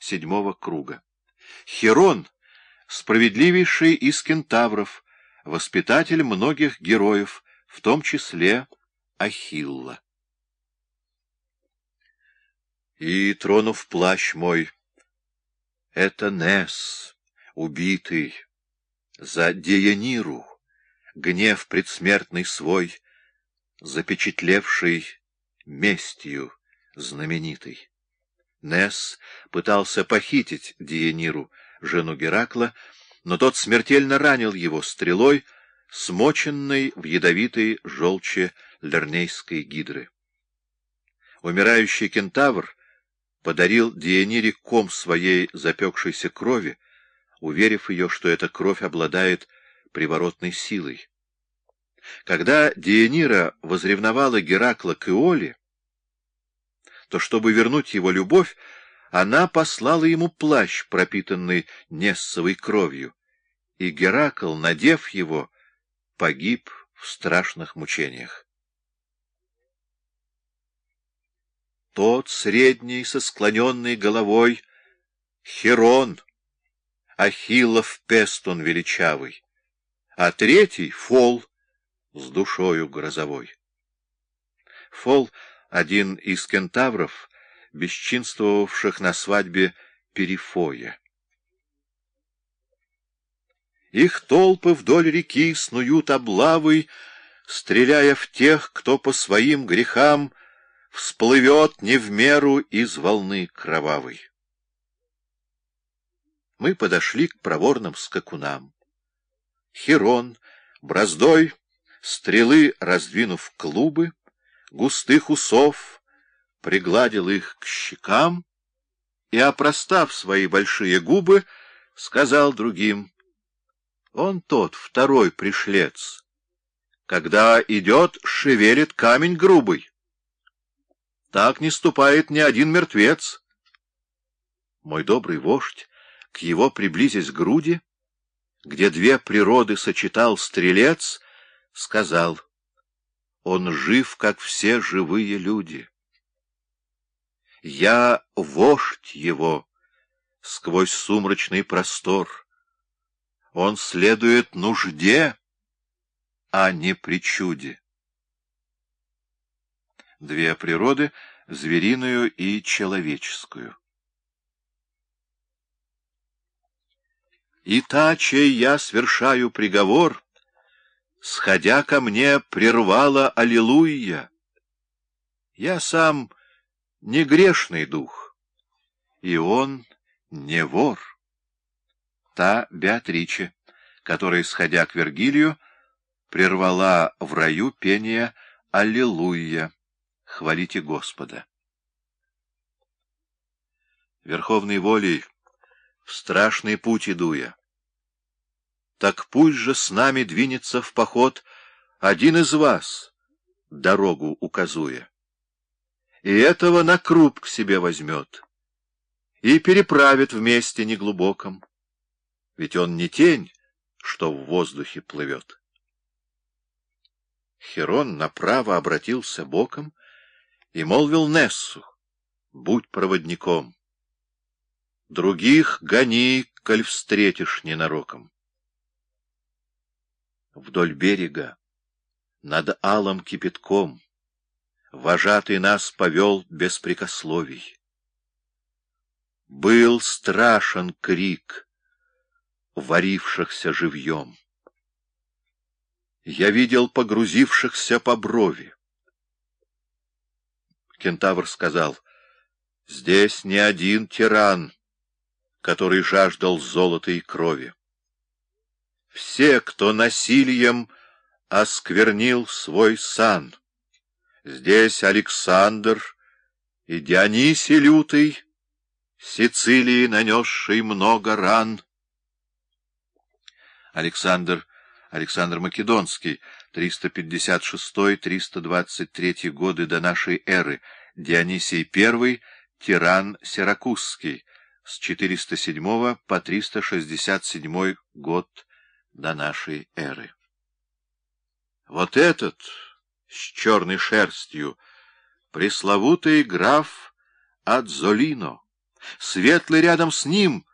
седьмого круга. Херон — справедливейший из кентавров, воспитатель многих героев, в том числе Ахилла. И, тронув плащ мой, это Нес, убитый, за Деяниру, гнев предсмертный свой, запечатлевший местью знаменитый. Нес пытался похитить Диениру, жену Геракла, но тот смертельно ранил его стрелой, смоченной в ядовитой желче лернейской гидры. Умирающий кентавр подарил Диенире ком своей запекшейся крови, уверив ее, что эта кровь обладает приворотной силой. Когда Диенира возревновала Геракла к Иоле, то, чтобы вернуть его любовь, она послала ему плащ, пропитанный Нессовой кровью, и Геракл, надев его, погиб в страшных мучениях. Тот средний со склоненной головой Херон, Ахиллов пестун величавый, а третий — Фол с душою грозовой. Фол — один из кентавров, бесчинствовавших на свадьбе Перифоя. Их толпы вдоль реки снуют облавой, стреляя в тех, кто по своим грехам всплывет не в меру из волны кровавой. Мы подошли к проворным скакунам. Херон, браздой, стрелы раздвинув клубы, густых усов, пригладил их к щекам и, опростав свои большие губы, сказал другим, «Он тот, второй пришлец, когда идет, шевелит камень грубый. Так не ступает ни один мертвец». Мой добрый вождь, к его приблизясь груди, где две природы сочетал стрелец, сказал, «Он жив, как все живые люди». Я вождь его сквозь сумрачный простор. Он следует нужде, а не причуде. Две природы — звериную и человеческую. И та, чей я свершаю приговор, Сходя ко мне, прервала Аллилуйя. Я сам не грешный дух, и он не вор. Та Беатриче, которая, сходя к Вергилию, прервала в раю пение «Аллилуйя! Хвалите Господа!» Верховной волей в страшный путь иду я. Так пусть же с нами двинется в поход один из вас, дорогу указуя. И этого на круп к себе возьмет и переправит вместе неглубоком, ведь он не тень, что в воздухе плывет. Херон направо обратился боком и молвил Нессу, будь проводником. Других гони, коль встретишь ненароком. Вдоль берега, над алым кипятком, Вожатый нас повел без прикословий. Был страшен крик варившихся живьем. Я видел погрузившихся по брови. Кентавр сказал, «Здесь не один тиран» который жаждал золота и крови. Все, кто насилием осквернил свой сан. Здесь Александр и Дионисий лютый, Сицилии нанесший много ран. Александр, Александр Македонский, 356-323 годы до нашей эры, Дионисий I, тиран Сиракузский, с 407 по 367 год до нашей эры. Вот этот, с черной шерстью, пресловутый граф Адзолино, Светлый рядом с ним